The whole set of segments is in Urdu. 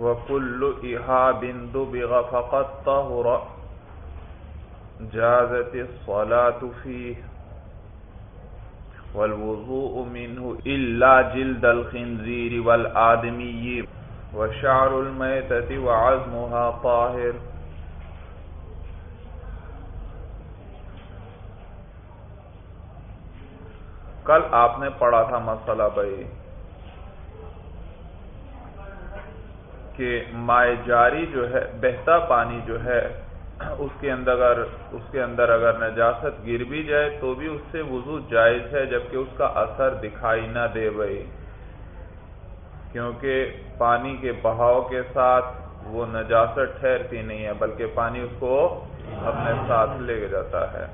وكل إهاب دبغ فقد طهر. جازت الصلاة فيه والوضوء منه إلا جلد الخنزير والآدمي. وشعر الميتة وعزمها طاهر. کل آپ نے پڑھا تھا مسئلہ بھائی کہ مائع جاری جو ہے، بہتا پانی جو ہے، اس کے اندر اگر، اس کے اندر اگر نجاست گر بھی جائے تو بھی اس سے وضو جائز ہے، جبکہ اس کا اثر دکھائی نہ دے بھائی۔ کیونکہ پانی کے بہاؤ کے ساتھ وہ نجاست ٹھہرتی نہیں ہے، بلکہ پانی اس کو اپنے ساتھ لے جاتا ہے۔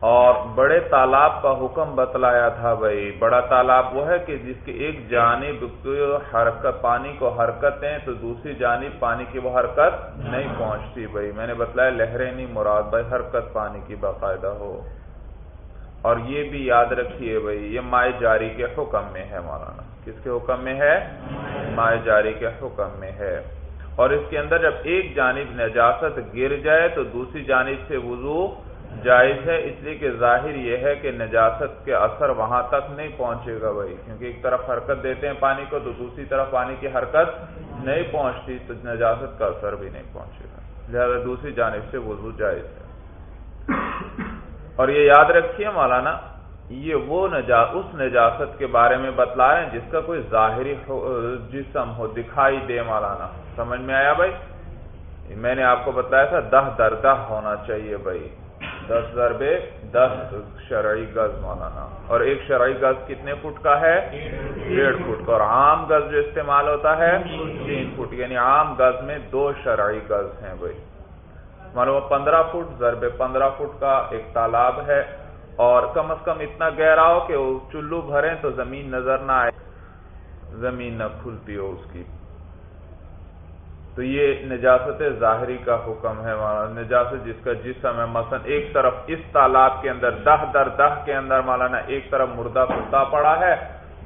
اور بڑے تالاب کا حکم بتلایا تھا بھائی۔ بڑا تالاب وہ ہے کہ جس کی ایک جانب حرکت، پانی کو حرکت دیں تو دوسری جانب پانی کی وہ حرکت نہیں پہنچتی بھائی۔ میں نے بتلایا لہریں نہیں مراد بھائی حرکت پانی کی باقاعدہ ہو۔ اور یہ بھی یاد رکھیے بھائی، یہ مائع جاری کے حکم میں ہے مولانا۔ کس کے حکم میں ہے؟ مائع جاری کے حکم میں ہے۔ اور اس کے اندر جب ایک جانب نجاست گر جائے تو دوسری جانب سے وضو جائز ہے، اس لیے کہ ظاہر یہ ہے کہ نجاست کے اثر وہاں تک نہیں پہنچے گا بھائی، کیونکہ ایک طرف حرکت دیتے ہیں پانی کو تو دوسری طرف پانی کی حرکت نہیں پہنچتی، تو نجاست کا اثر بھی نہیں پہنچے گا۔ لہذا دوسری جانب سے وضو جائز ہے۔ اور یہ یاد رکھیے مولانا، یہ وہ نجا، اس نجاست کے بارے میں بتلائیں جس کا کوئی ظاہری جسم ہو، دکھائی دے مولانا۔ سمجھ میں آیا بھائی؟ میں نے آپ کو بتایا تھا، دہ دردہ ہونا چاہیے بھائی۔ دس ضربے، دس شرعی گز مولانا۔ اور ایک شرعی گز کتنے فٹ کا ہے؟ ڈیڑھ فٹ۔ کا اور عام گز جو استعمال ہوتا ہے؟ تین فٹ۔ یعنی عام گز میں دو شرعی گز ہیں بھائی۔ معلوم پندرہ فٹ ضرب پندرہ فٹ کا ایک تالاب ہے۔ اور کم از کم اتنا گہرا ہو کہ وہ چلو بھریں تو زمین نظر نہ آئے۔ زمین نہ کھلتی ہو اس کی۔ تو یہ نجاست ظاہری کا حکم ہے نجاست جس کا جسم ہے، مثلا ایک طرف اس تالاب کے اندر دہ در دہ کے اندر مولانا ایک طرف مردہ کتا پڑا ہے،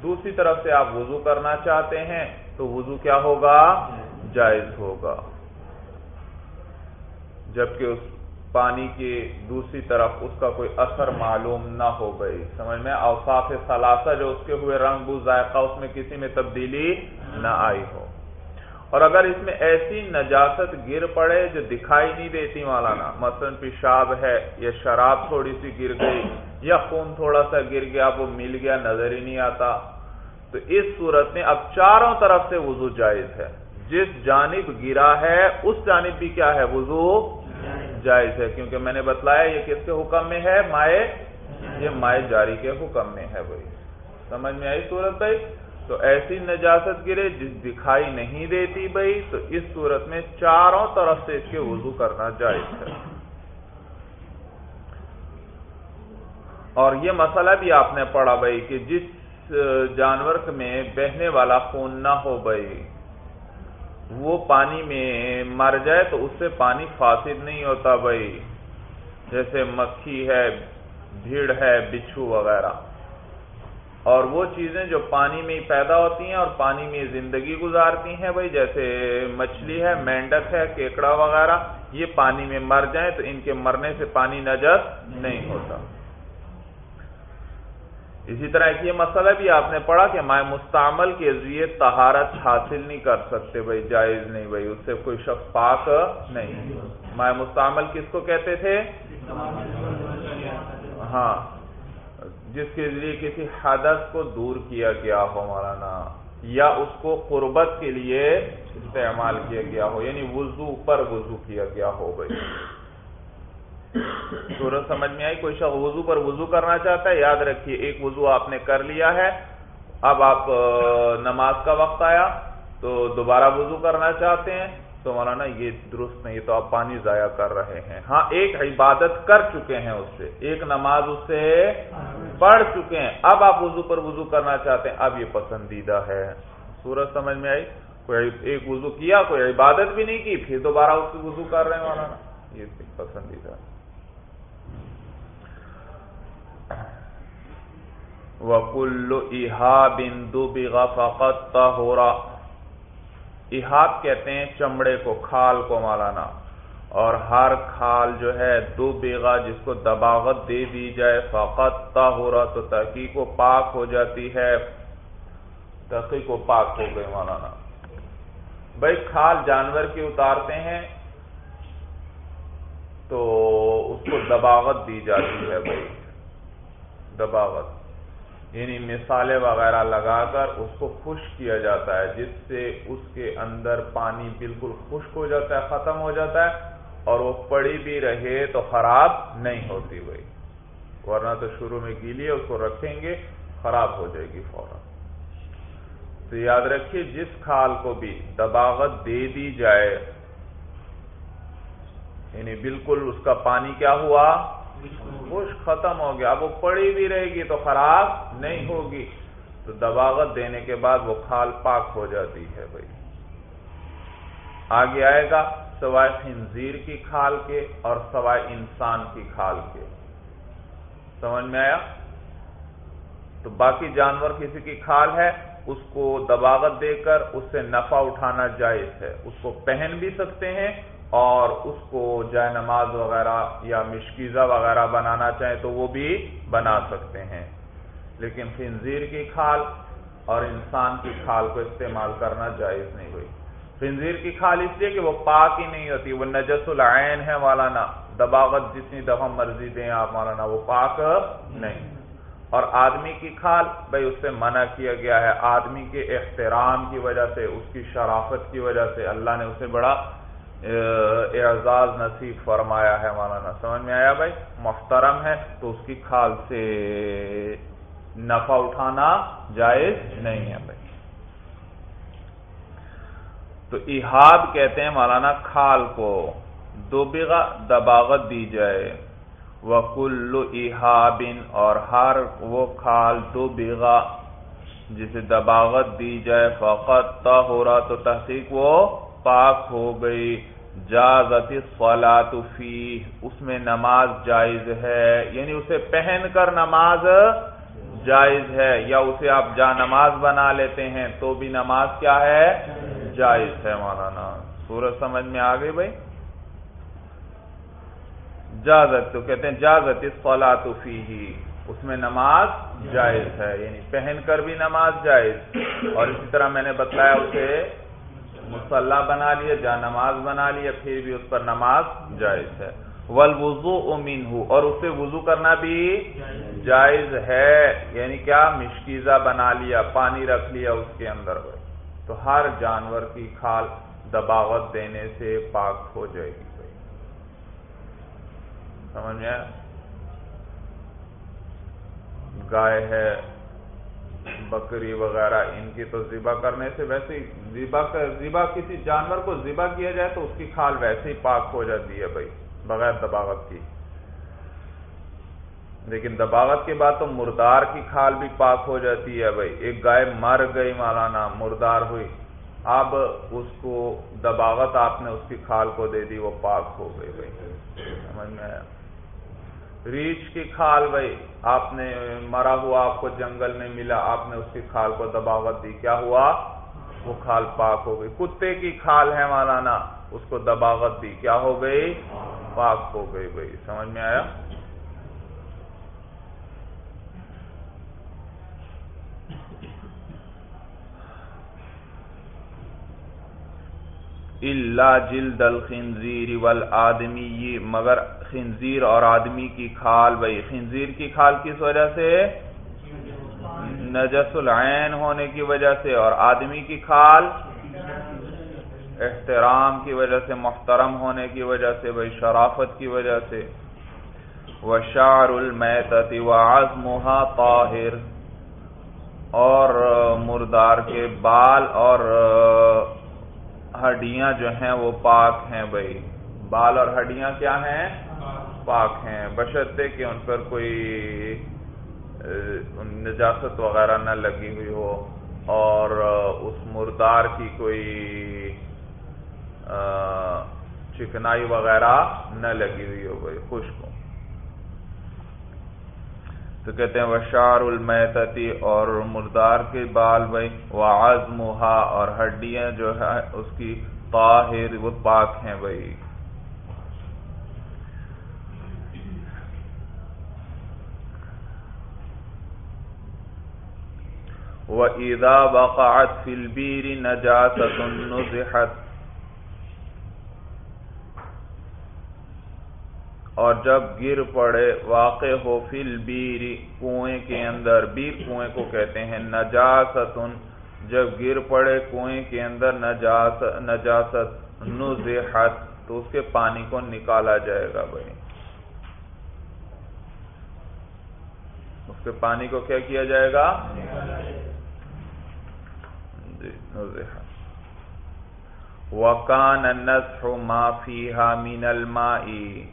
دوسری طرف سے آپ وضو کرنا چاہتے ہیں تو وضو کیا ہوگا؟ جائز ہوگا۔ جبکہ اس پانی کی دوسری طرف اس کا کوئی اثر معلوم نہ ہو گئی۔ سمجھ میں؟ اوساف ثلاثہ جو اس کے ہوئے رنگ بو ذائقہ، اس میں کسی میں تبدیلی نہ آئی ہو۔ اور اگر اس میں ایسی نجاست گر پڑے جو دکھائی نہیں دیتی مولانا، مثلا پیشاب ہے یا شراب تھوڑی سی گر گئی یا خون تھوڑا سا گر گیا، وہ مل گیا، نظر ہی نہیں آتا، تو اس صورت میں اب چاروں طرف سے وضو جائز ہے۔ جس جانب گرا ہے، اس جانب بھی کیا ہے؟ وضو جائز ہے۔ کیونکہ میں نے بتلایا یہ کس کے حکم میں ہے؟ مائع، یہ مائع جاری کے حکم میں ہے بھائی۔ سمجھ میں آئی صورت بھائی؟ تو ایسی نجاست گرے جس دکھائی نہیں دیتی بھائی تو اس صورت میں چاروں طرف سے اس کے وضو کرنا جائز ہے۔ اور یہ مسئلہ بھی آپ نے پڑھا بھائی کہ جس جانور میں بہنے والا خون نہ ہو بھائی وہ پانی میں مر جائے تو اس سے پانی فاسد نہیں ہوتا بھائی جیسے مکھی ہے، بھیڑ ہے، بچھو وغیرہ۔ اور وہ چیزیں جو پانی میں پیدا ہوتی ہیں اور پانی میں زندگی گزارتی ہیں بھائی، جیسے مچھلی ہے مینڈک ہے، کیکڑا وغیرہ، یہ پانی میں مر جائیں تو ان کے مرنے سے پانی نجس نہیں ہوتا۔ اسی طرح ایک یہ مسئلہ بھی آپ نے پڑھا کہ مائع مستعمل کے ذریعے تہارت حاصل نہیں کر سکتے بھائی، جائز نہیں بھائی، اس سے کوئی شخص پاک نہیں۔ مائع مستعمل کس کو کہتے تھے؟ ہاں۔ جس کے ذریعے کسی حدث کو دور کیا گیا ہو مولانا، یا اس کو قربت کے لیے استعمال کیا گیا ہو یعنی وضو پر وضو کیا گیا ہو بھائی۔ صورت سمجھ میں آئی؟ کوئی شخص وضو پر وضو کرنا چاہتا ہے؟ یاد رکھیے، ایک وضو آپ نے کر لیا ہے۔ اب آپ نماز کا وقت آیا، تو دوبارہ وضو کرنا چاہتے ہیں۔ تو مولانا یہ درست نہیں تو آپ پانی ضائع کر رہے ہیں۔ ہاں ایک عبادت کر چکے ہیں اس سے، ایک نماز اس سے پڑھ چکے ہیں۔ اب آپ وضو پر وضو کرنا چاہتے ہیں، اب یہ پسندیدہ ہے۔ سورج سمجھ میں آئی؟ کوئی ایک وضو کیا، کوئی عبادت بھی نہیں کی، پھر دوبارہ اس کی وضو کر رہے ہیں مولانا۔ یہ پسندیدہ وکل احاب دو بغا فقت ہو احاب کہتے ہیں چمڑے کو، کھال کو مالانا اور ہر کھال جو ہے دو بیگا جس کو دباغت دے دی جائے، فقط ہو رہا تو تحقیق و پاک ہو جاتی ہے۔ تحقیق و پاک ہو گئے مولانا بھائی، کھال جانور کی اتارتے ہیں، تو اس کو دباغت دی جاتی ہے بھائی۔ دباغت۔ یعنی مثالیں وغیرہ لگا کر اس کو خشک کیا جاتا ہے، جس سے اس کے اندر پانی بالکل خشک ہو جاتا ہے، ختم ہو جاتا ہے اور وہ پڑی بھی رہے تو خراب نہیں ہوتی بھائی ورنہ تو شروع میں گیلی ہے اس کو رکھیں گے، خراب ہو جائے گی فوراً۔ تو یاد رکھیے، جس کھال کو بھی دباغت دے دی جائے یعنی بالکل اس کا پانی کیا ہوا؟ خشک ختم ہو گیا۔ اب وہ پڑی بھی رہے گی تو خراب نہیں ہوگی۔ تو دباغت دینے کے بعد وہ کھال پاک ہو جاتی ہے بھائی۔ آگے آئے گا سوائے خنزیر کی کھال کے اور سوائے انسان کی کھال کے۔ سمجھ میں آیا؟ تو باقی جانور کسی کی کھال ہے، اس کو دباغت دے کر اس سے نفع اٹھانا جائز ہے۔ اس کو پہن بھی سکتے ہیں اور اس کو جائے نماز وغیرہ یا مشکیزہ وغیرہ بنانا چاہیں تو وہ بھی بنا سکتے ہیں۔ لیکن خنزیر کی کھال اور انسان کی کھال کو استعمال کرنا جائز نہیں ہوئی۔ خنزیر کی کھال اس لیے کہ وہ پاک ہی نہیں ہوتی، وہ نجس العین ہے مولانا۔ دباغت جتنی دفعہ مرضی دیں آپ مولانا، وہ پاک نہیں۔ اور آدمی کی کھال، بھائی اس سے منع کیا گیا ہے۔ آدمی کے احترام کی وجہ سے، اس کی شرافت کی وجہ سے اللہ نے اسے بڑا اعزاز نصیب فرمایا ہے مولانا، سمجھ میں آیا بھائی؟ محترم ہے تو اس کی کھال سے نفع اٹھانا جائز نہیں ہے بھائی۔ تو احاب کہتے ہیں مولانا، کھال کو دو بیگا دباغت دی جائے۔ وکل احابن اور ہر وہ کھال دو بیگا جسے دباغت دی جائے۔ فقط ہو رہا تو تحقیق وہ پاک ہو گئی۔ جازت الصلاة فی اس میں نماز جائز ہے۔ یعنی اسے پہن کر نماز جائز ہے، یا اسے آپ جا نماز بنا لیتے ہیں تو بھی نماز کیا ہے؟ جائز ہے مولانا۔ سورج سمجھ میں آ گئی بھائی؟ جازت، تو کہتے ہیں جازت الصلاة فی ہی اس میں نماز جائز ہے۔ یعنی پہن کر بھی نماز جائز۔ اور اسی طرح میں نے بتلایا اسے مسلح بنا لیا جا نماز بنا لیا پھر بھی اس پر نماز جائز ہے۔ ول وضو امین اور اسے وضو کرنا بھی جائز ہے۔ یعنی کیا؟ مشکیزہ بنا لیا، پانی رکھ لیا اس کے اندر۔ تو ہر جانور کی کھال دباوت دینے سے پاک ہو جائے گی۔ سمجھ میں گائے ہے بکری وغیرہ، ان کی تو ذبح کرنے سے ویسے ذبح کسی جانور کو ذبح کیا جائے تو اس کی کھال ویسے ہی پاک ہو جاتی ہے بھائی، بغیر دباغت کی۔ لیکن دباغت کے بعد تو مردار کی کھال بھی پاک ہو جاتی ہے بھائی۔ ایک گائے مر گئی مولانا، مردار ہوئی۔ اب اس کو دباغت آپ نے اس کی کھال کو دے دی، وہ پاک ہو گئی بھائی۔ سمجھ میں آیا؟ ریچھ کی کھال بھائی، آپ نے مرا ہوا، آپ کو جنگل میں ملا، آپ نے اس کی کھال کو دباوت دی، کیا ہوا؟ وہ کھال پاک ہو گئی۔ کتے کی کھال ہے مولانا، اس کو دباوت دی، کیا ہو گئی؟ پاک ہو گئی بھائی، سمجھ میں آیا؟ اللہ جلد الخنزیر والآدمی مگر خنزیر اور آدمی کی کھال، بھائی خنزیر کی کھال کس وجہ سے؟ نجس العین ہونے کی وجہ سے، اور آدمی کی کھال احترام کی وجہ سے، محترم ہونے کی وجہ سے، بھائی شرافت کی وجہ سے۔ وشار المیتت وعظمها طاہر اور مردار کے بال اور ہڈیاں جو ہیں وہ پاک ہیں بھائی۔ بال اور ہڈیاں کیا ہیں؟ پاک ہیں۔ بشرطے کہ ان پر کوئی نجاست وغیرہ نہ لگی ہوئی ہو اور اس مردار کی کوئی چکنائی وغیرہ نہ لگی ہوئی ہو بھائی، خشک ہو۔ تو کہتے ہیں وشار المیتتی اور مردار کے بال بھائی وعظمہا اور ہڈیاں جو ہے اس کی طاہر، وہ پاک ہیں بھائی۔ وَإِذَا بَقَعَتْ فِي الْبِيرِ نَجَاسَةٌ نُزِحَتْ اور جب گر پڑے، واقع ہو فل بیری، کنویں کے اندر، بیر کنویں کو کہتے ہیں نجاست جب گر پڑے، کنویں کے اندر نجاست، نزحت، تو اس کے پانی کو نکالا جائے گا بھائی۔ اس کے پانی کو کیا کیا جائے گا؟ جی وکان نسخ ما فیہا من المائی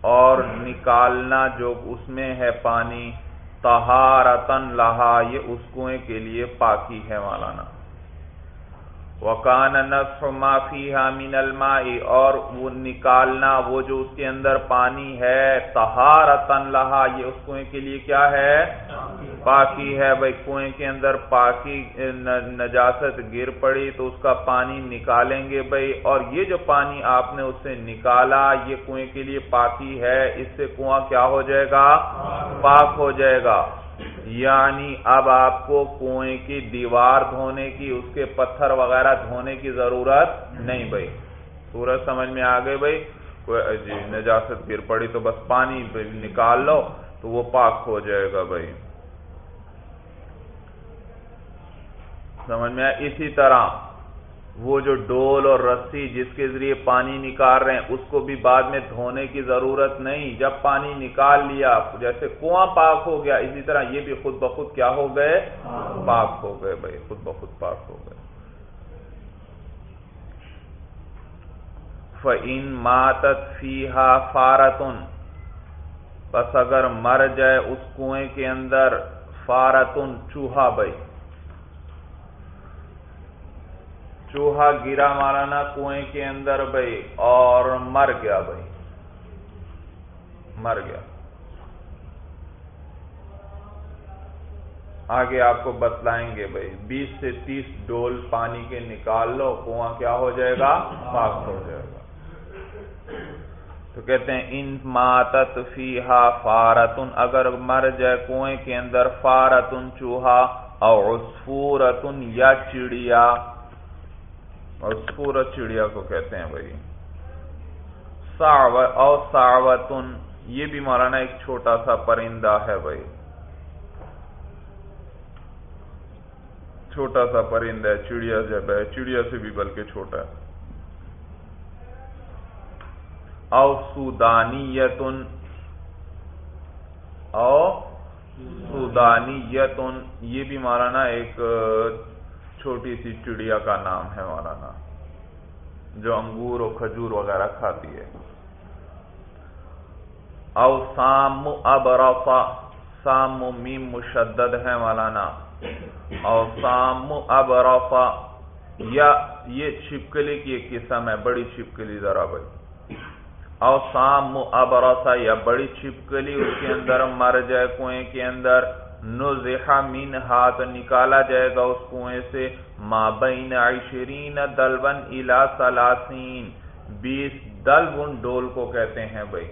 اور نکالنا جو اس میں ہے پانی تہارتن لہا، یہ اس کنویں کے لیے پاکی ہے مولانا۔ وکان نصف ما فیہا من الماء، اور وہ نکالنا، وہ جو اس کے اندر پانی ہے تہارتن لہا، یہ اس کنویں کے لیے کیا ہے؟ پاکی ہے بھائی، کنویں کے اندر پاکی نجاست گر پڑی تو اس کا پانی نکالیں گے بھائی۔ اور یہ جو پانی آپ نے اس سے نکالا، یہ کنویں کے لیے پاکی ہے۔ اس سے کنواں کیا ہو جائے گا؟ پاک ہو جائے گا۔ یعنی اب آپ کو کنویں کی دیوار دھونے کی، اس کے پتھر وغیرہ دھونے کی ضرورت نہیں بھائی۔ سورج سمجھ میں آ گئے بھائی۔ جی نجاست گر پڑی تو بس پانی نکال لو تو وہ پاک ہو جائے گا بھائی۔ سمجھ میں اسی طرح وہ جو ڈول اور رسی جس کے ذریعے پانی نکال رہے ہیں اس کو بھی بعد میں دھونے کی ضرورت نہیں۔ جب پانی نکال لیا جیسے کنواں پاک ہو گیا اسی طرح یہ بھی خود بخود کیا ہو گئے؟ پاک ہو گئے بھائی خود بخود پاک ہو گئے۔ فعین ماتت فیحا فارتن بس اگر مر جائے اس کنویں کے اندر فارتن چوہا بھائی۔ چوہا گرا مارا نا کنویں کے اندر بھائی اور مر گیا بھائی مر گیا۔ آگے آپ کو بتلائیں گے بھائی بیس سے تیس ڈول پانی کے نکال لو، کنواں کیا ہو جائے گا؟ پاک ہو جائے گا۔ تو کہتے ہیں، ان ماتت فیہا فارتن، اگر مر جائے کنویں کے اندر فارتن چوہا اور عصفورتن یا چڑیا۔ اور سورج چڑیا کو کہتے ہیں بھائی۔ اور ساوتن یہ بھی مولانا ایک چھوٹا سا پرندہ ہے بھائی۔ چھوٹا سا پرندہ ہے، چڑیا جب ہے، چڑیا سے بھی بلکہ چھوٹا ہے۔ او سودانی یتن او سودانی یہ بھی مولانا ایک چھوٹی سی چڑیا کا نام ہے مولانا، جو انگور اور کھجور وغیرہ کھاتی ہے۔ او سام ابرفا سام میم مشدد ہے مولانا۔ او سام ابرفا، یا یہ چھپکلی کی ایک قسم ہے، بڑی چھپکلی ذرا بھائی۔ او سام ابرسا یا بڑی چھپکلی، اس کے اندر مر جائے کنویں کے اندر۔ نزحا من ہاتھ نکالا جائے گا اس کنویں سے، ما بین عشرین دلون الى سلاسین بیس دلون ڈول کو کہتے ہیں بھائی۔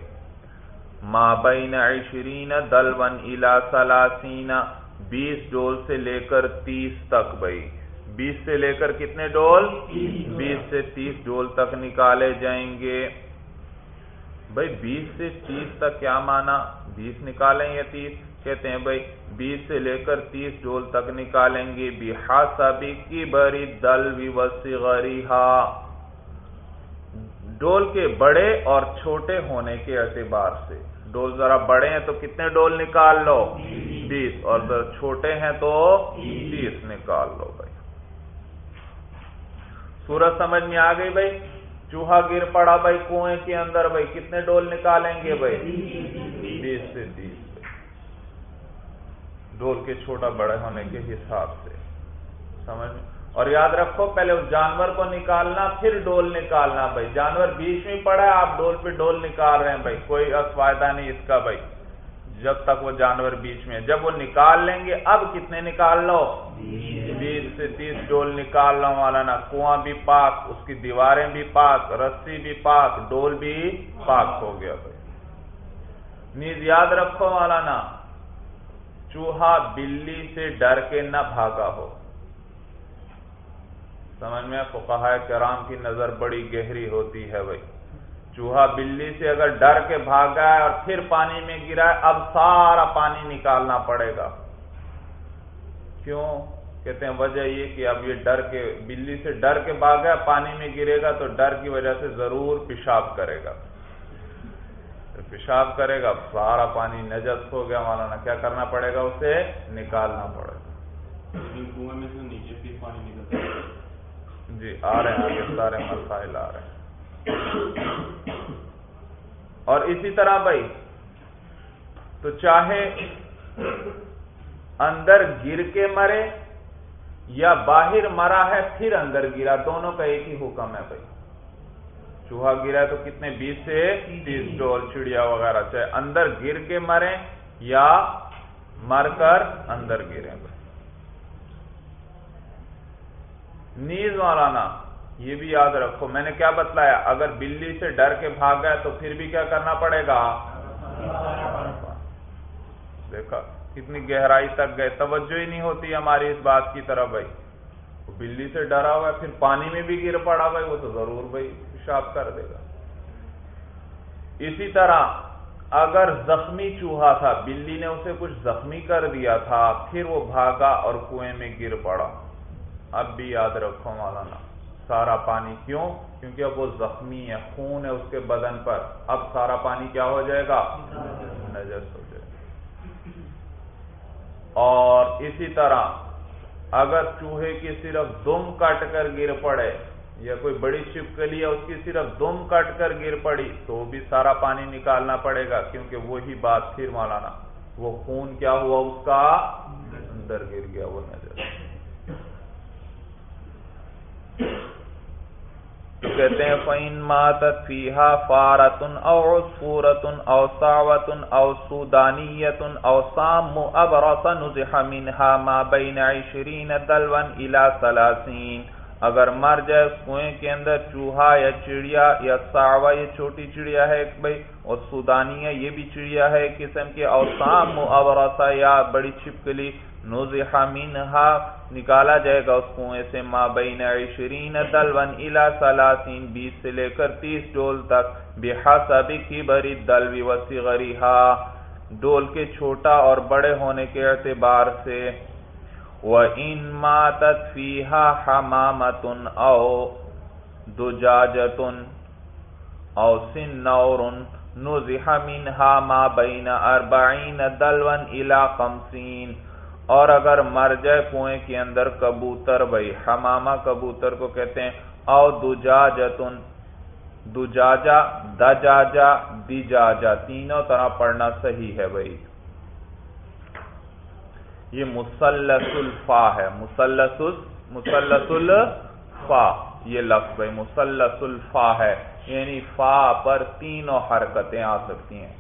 ما بین عشرین دلون الى سلاسین بیس ڈول سے لے کر تیس تک بھائی۔ بیس سے لے کر کتنے ڈول؟ بیس سے تیس ڈول تک نکالے جائیں گے۔ بھائی، بیس سے تیس تک کیا مانا؟ بیس نکالیں یا تیس؟ کہتے ہیں بھائی بیس سے لے کر تیس ڈول تک نکالیں گے۔ بحاسبی کی بری دل وصغریہا ڈول کے بڑے اور چھوٹے ہونے کے اعتبار سے۔ ڈول ذرا بڑے ہیں تو کتنے ڈول نکال لو؟ بیس۔ اور ذرا چھوٹے ہیں تو تیس نکال لو بھائی۔ سورج سمجھ میں آ گئی بھائی؟ چوہا گر پڑا بھائی کنویں کے اندر بھائی، کتنے ڈول نکالیں گے بھائی؟ بیس سے تیس۔ ڈول کے چھوٹا بڑے ہونے کے حساب سے، سمجھ؟ اور یاد رکھو، پہلے اس جانور کو نکالنا، پھر ڈول نکالنا، بھائی۔ جانور بیچ میں پڑا ہے، آپ ڈول پہ ڈول نکال رہے ہیں، بھائی۔ کوئی فائدہ نہیں اس کا، بھائی۔ جب تک وہ جانور بیچ میں جب وہ نکال لیں گے، اب کتنے نکال لو؟ بیس سے تیس ڈول نکال لو مولانا کنواں بھی پاک، اس کی دیواریں بھی پاک، رسی بھی پاک ڈول بھی پاک ہو گیا، بھائی۔ نیز یاد رکھو مولانا چوہا بلی سے ڈر کے نہ بھاگا ہو۔ سمجھ میں فقہ کرام کی نظر بڑی گہری ہوتی ہے بھائی۔ چوہا بلی سے اگر ڈر کے بھاگا ہے اور پھر پانی میں گرا ہے، اب سارا پانی نکالنا پڑے گا۔ کیوں؟ کہتے ہیں، وجہ یہ کہ اب یہ ڈر کے، بلی سے ڈر کے بھاگا پانی میں گرے گا تو ڈر کی وجہ سے ضرور پیشاب کرے گا۔ پیشاب کرے گا سارا پانی نجس ہو گیا مولانا کیا کرنا پڑے گا اسے؟ نکالنا پڑے گا۔ کنویں میں سے نیچے بھی پانی نکلتا جی آ رہے ہیں آگے سارے مسائل آ رہے ہیں۔ اور اسی طرح بھائی تو چاہے اندر گر کے مرے یا باہر مرا ہے پھر اندر گرا دونوں کا ایک ہی حکم ہے بھائی۔ چوہا گرا تو کتنے بیس سے تیس ڈول چڑیا وغیرہ چاہے اندر گر کے مرے یا مر کر اندر گرے نیز مولانا، یہ بھی یاد رکھو، میں نے کیا بتلایا؟ اگر بلی سے ڈر کے بھاگ گئے تو پھر بھی کیا کرنا پڑے گا؟ دیکھا، کتنی گہرائی تک گئے۔ توجہ ہی نہیں ہوتی ہماری اس بات کی طرف بھائی۔ بلی سے ڈرا ہوا ہے، پھر پانی میں بھی گر پڑا بھائی، وہ تو ضرور بھائی۔ پیشاب کر دے گا۔ اسی طرح اگر زخمی چوہا تھا، بلی نے اسے کچھ زخمی کر دیا تھا، پھر وہ بھاگا اور کنویں میں گر پڑا۔ اب بھی یاد رکھو مولانا، سارا پانی کیوں؟ کیونکہ اب وہ زخمی ہے، خون ہے اس کے بدن پر۔ اب سارا پانی کیا ہو جائے گا؟ نجس ہو جائے گا۔ اور اسی طرح اگر چوہے کی صرف دم کٹ کر گر پڑے یا کوئی بڑی چپکلی ہے اس کی صرف دم کٹ کر گر پڑی تو بھی سارا پانی نکالنا پڑے گا کیونکہ وہی بات پھر مولانا وہ خون کیا ہوا اس کا اندر گر گیا وہ نظر۔ کہتے ہیں، فَإِن مَاتَتْ فِيهَا فَارَةٌ أَوْ عُصْفُورَةٌ أَوْ سَعْوَةٌ أَوْ سُودَانِيَّةٌ أَوْ سَامُّ أَبْرَصَ نُزِحَ مِنْهَا مَا بَيْنَ عِشْرِينَ دَلْوًا إِلَى ثَلَاثِينَ۔ اگر مر جائے اس کنویں کے اندر چوہا یا چڑیا یا ساوا، یہ چھوٹی چڑیا ہے ایک بھائی، اور سودانیہ یہ بھی چڑیا ہے ایک قسم کی اور سام ابرسا یا بڑی چھپکلی نوزحا منہا نکالا جائے گا اس کنویں سے، ما بین عشرین دلون الى سلاسین بیس سے لے کر تیس ڈول تک، بحسب کی بری دلوی وصغریہا ڈول کے چھوٹا اور بڑے ہونے کے اعتبار سے۔ وَإِن مَاتَتْ فِيهَا حَمَامَةٌ أَوْ دُجَاجَةٌ أَوْ سِنَّوْرٌ نُزِحَ مِنْهَا مَا بَيْنَ أَرْبَعِينَ دَلْوًا إِلَى خَمْسِينَ اور اگر مر جائے کنویں کے اندر کبوتر بھائی حمامہ کبوتر کو کہتے ہیں او دجاجتن دجاجا دجاجا دیجاجا تینوں طرح پڑھنا صحیح ہے بھائی۔ یہ مسلس الفا ہے مسلس مسلس الفا یہ لفظ بھائی مسلس الفا ہے یعنی فا پر تینوں حرکتیں آ سکتی ہیں۔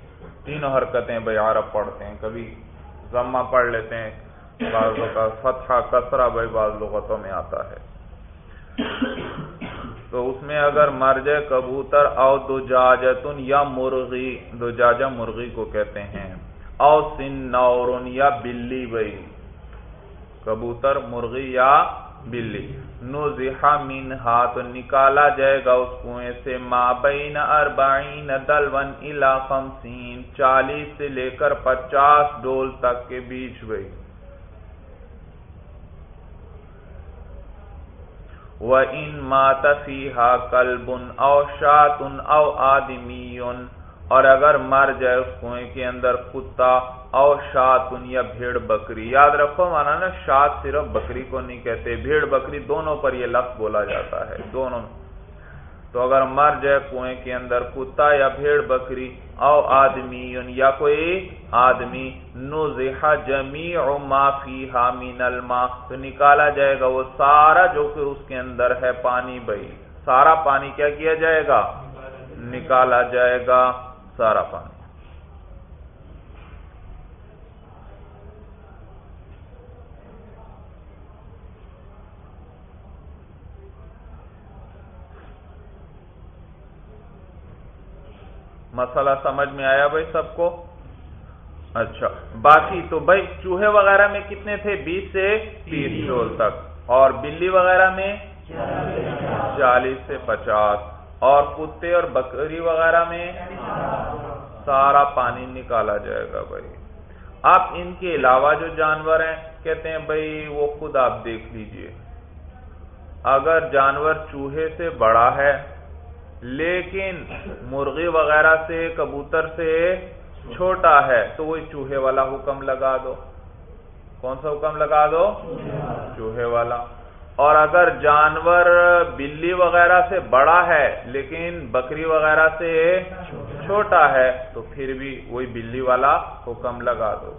تینوں حرکتیں بھائی عرب پڑھتے ہیں، کبھی ضمہ پڑھ لیتے ہیں، بعض کا فتحہ، کسرہ بھائی بعض لغتوں میں آتا ہے۔ تو اس میں اگر مر جائے کبوتر او دجاجتن یا مرغی، دجاجہ مرغی کو کہتے ہیں۔ او سن یا بلی بھائی کبوتر، مرغی یا بلی. نو نوزحا منہا تو نکالا جائے گا اس کنویں سے. ما بین اربعین دلون الى خمسین. چالیس سے لے کر پچاس ڈول تک کے بیچ بھائی وَإِن مَاتَ فِيهَا كَلْبٌ أَوْ شَاتٌ أَوْ آدِمِيٌّ اور اگر مر جائے اس کنویں کے اندر کتا او شاتن یا بھیڑ بکری، یاد رکھو مانا نا شات صرف بکری کو نہیں کہتے، بھیڑ بکری دونوں پر یہ لفظ بولا جاتا ہے، دونوں۔ تو اگر مر جائے کنویں کے اندر کتا یا بھیڑ بکری، او آدمی یا کوئی آدمی نوزحا جمیع ما فیہا من الماء، تو نکالا جائے گا وہ سارا جو کہ اس کے اندر ہے، پانی بھائی۔ سارا پانی کیا کیا جائے گا؟ نکالا جائے گا۔ سارا پانی۔ مسئلہ سمجھ میں آیا بھائی سب کو؟ اچھا باقی تو بھائی چوہے وغیرہ میں کتنے تھے؟ بیس سے تیس ڈول تک۔ اور بلی وغیرہ میں؟ چالیس سے پچاس۔ اور کتے اور بکری وغیرہ میں؟ سارا پانی نکالا جائے گا بھائی۔ آپ ان کے علاوہ جو جانور ہیں، کہتے ہیں بھائی وہ خود آپ دیکھ لیجیے۔ اگر جانور چوہے سے بڑا ہے، لیکن مرغی وغیرہ سے، کبوتر سے چھوٹا ہے، تو وہی چوہے والا حکم لگا دو۔ کون سا حکم لگا دو؟ چوہے والا۔ اور اگر جانور بلی وغیرہ سے بڑا ہے، لیکن بکری وغیرہ سے چھوٹا ہے تو پھر بھی وہی بلی والا حکم لگا دو۔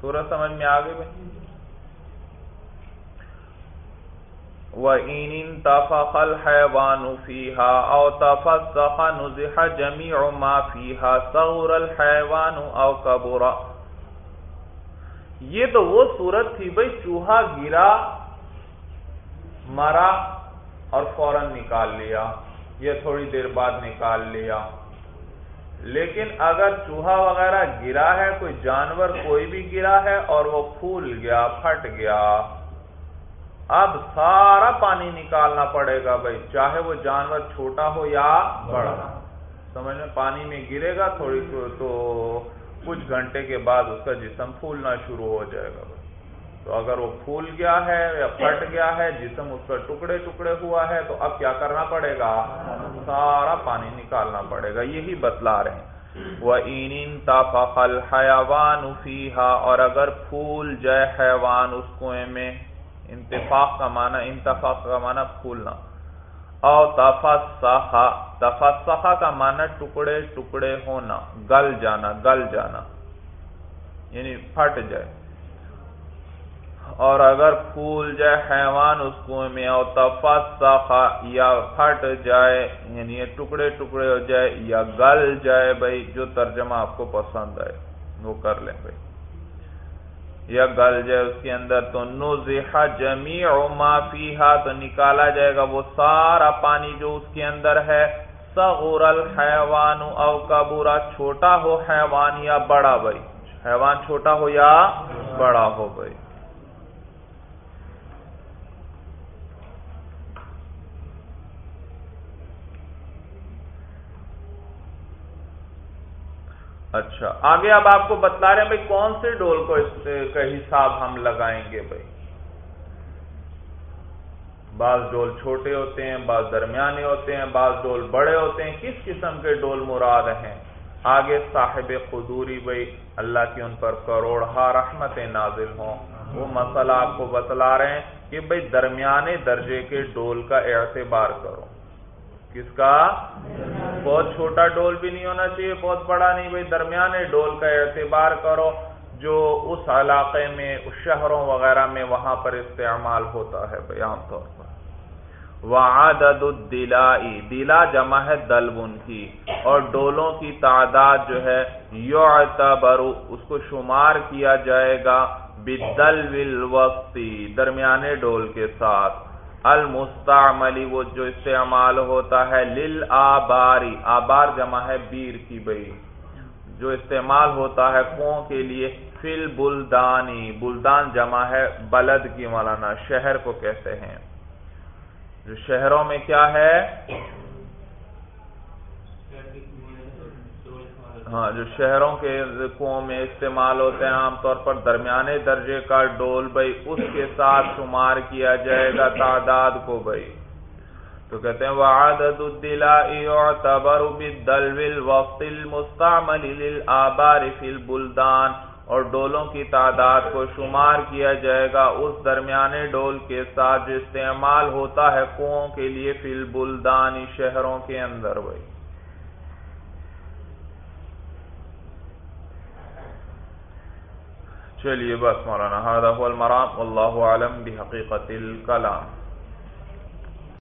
سورج سمجھ میں آ گئی بھائی؟ وَإِنِ انْتَفَخَ الْحَيْوَانُ فِيهَا أَوْ تَفَسَّخَ نُزِحَ جَمِيعُ مَا فِيهَا صَغُرَ الْحَيْوَانُ أَوْ كَبُرَ۔ یہ تو وہ صورت تھی بھئی چوہا گرا، مرا اور فوراً نکال لیا۔ یا تھوڑی دیر بعد نکال لیا۔ لیکن اگر چوہا وغیرہ گرا ہے، کوئی جانور کوئی بھی گرا ہے اور وہ پھول گیا، پھٹ گیا، اب سارا پانی نکالنا پڑے گا بھائی، چاہے وہ جانور چھوٹا ہو یا بڑا۔ سمجھ میں؟ پانی میں گرے گا، تھوڑی تو کچھ گھنٹے کے بعد اس کا جسم پھولنا شروع ہو جائے گا۔ بھائی تو اگر وہ پھول گیا ہے یا پھٹ گیا ہے، جسم اس کا ٹکڑے ٹکڑے ہوا ہے، تو اب کیا کرنا پڑے گا؟ سارا پانی نکالنا پڑے گا۔ یہی بتلا رہے ہیں۔ وہ این حیوان اور اگر پھول جائے حیوان اس کنویں میں انتفاق کا معنی انتفاق کا معنی پھولنا۔ او تفسخا تفسخا کا معنی ٹکڑے ٹکڑے ہونا، گل جانا گل جانا۔ یعنی پھٹ جائے۔ اور اگر پھول جائے، حیوان اس کنویں میں او تفسخا یا پھٹ جائے یعنی ٹکڑے ٹکڑے ہو جائے یا گل جائے بھائی، جو ترجمہ آپ کو پسند آئے، وہ کر لیں بھائی۔ یا گل جائے اس کے اندر تو نوزیحا جمیع ما فیہا، تو نکالا جائے گا وہ سارا پانی جو اس کے اندر ہے۔ صغر الحیوان او کبورا، چھوٹا ہو حیوان یا بڑا بھائی؟ حیوان چھوٹا ہو یا بڑا ہو بھائی؟ اچھا آگے اب آپ کو بتلا رہے ہیں بھائی کون سے ڈول کو اس، کا حساب ہم لگائیں گے بھائی؟ بعض ڈول چھوٹے ہوتے ہیں، بعض درمیانے ہوتے ہیں، بعض ڈول بڑے ہوتے ہیں، کس قسم کے ڈول مراد ہیں؟ آگے صاحب خدوری بھائی، اللہ کی ان پر کروڑہ رحمت نازل ہوں۔ وہ مسئلہ آپ کو بتلا رہے ہیں کہ بھائی درمیانے درجے کے ڈول کا اعتبار کرو۔ کس کا؟ بہت چھوٹا ڈول بھی نہیں ہونا چاہیے، بہت بڑا نہیں، بھائی درمیانے ڈول کا اعتبار کرو جو اس علاقے میں، اس شہروں وغیرہ میں وہاں پر استعمال ہوتا ہے، بھائی عام طور پر۔ وعدد الدلائی دلا جمع ہے دلبن کی، اور ڈولوں کی تعداد جو ہے، یعتبر، اس کو شمار کیا جائے گا بدل الوسطی درمیانے ڈول کے ساتھ۔ المستعملی وہ جو استعمال ہوتا ہے لل آباری آبار جمع ہے بیر کی بئی۔ جو استعمال ہوتا ہے کنو کے لیے، فل بلدانی، بلدان جمع ہے بلد کی مولانا، شہر کو کہتے ہیں۔ جو شہروں میں کیا ہے؟ ہاں جو شہروں کے کنو میں استعمال ہوتے ہیں، عام طور پر درمیانے درجے کا ڈول بھائی، اس کے ساتھ شمار کیا جائے گا تعداد کو بھائی۔ تو کہتے ہیں، وعدد الدلائی يعتبر بالدلو الوقت المستعمل للآبار فی البلدان۔ اور ڈولوں کی تعداد کو شمار کیا جائے گا اس درمیانے ڈول کے ساتھ جو استعمال ہوتا ہے کنو کے لیے فی البلدان شہروں کے اندر بھائی۔ چلیے بس مولانا هذا هو المرام والله اعلم بحقیقت الکلام.